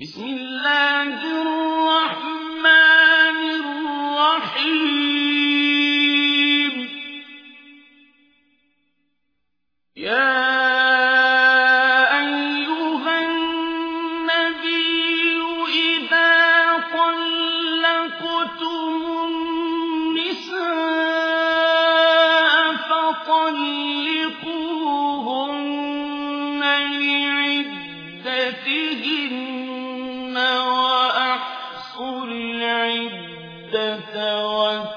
بسم الله الرحمن الرحيم. يا أيها النبي إذا طلقتم النساء فطلقوهن الله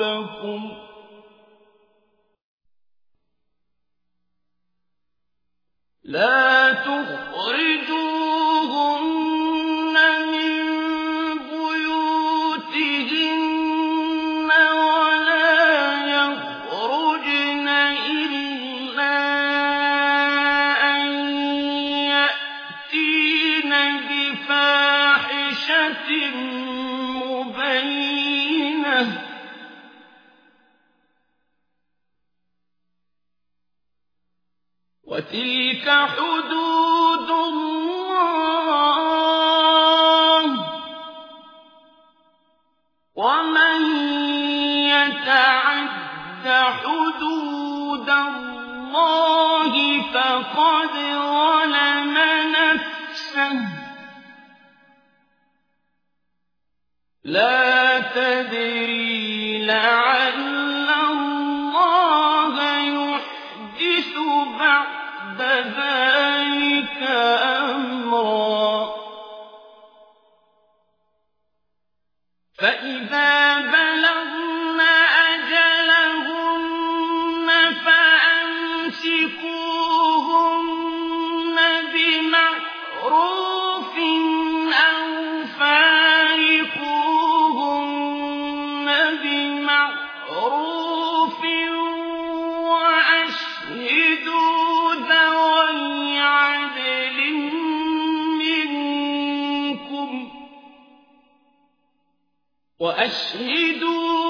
ربكم. لا تخرجوهن وتلك حدود الله. ومن يتعد حدود الله فقد ظلم نفسه. لا بعد وأشهدوا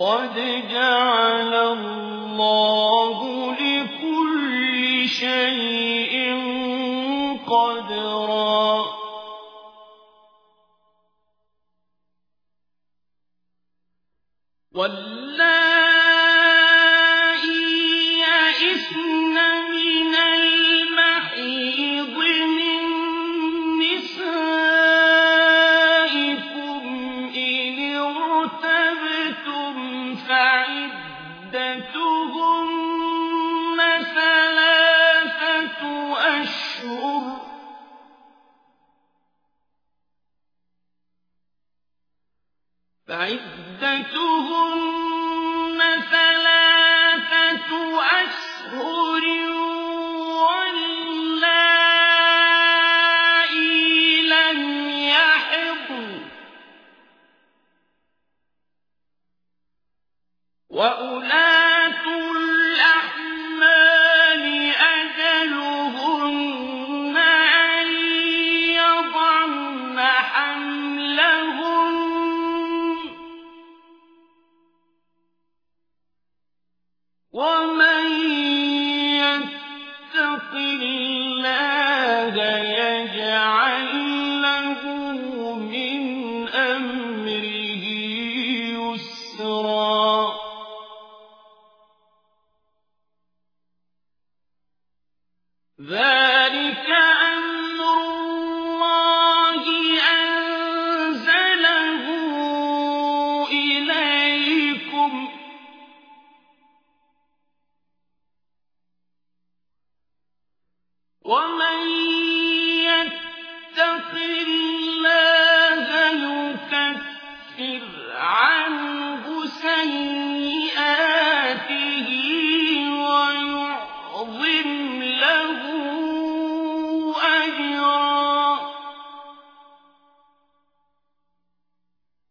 قد جعل الله لكل شيء قدرا واللائي أشهر فعدتهن ثلاثة أشهر. ومن يتق الله ومن يتق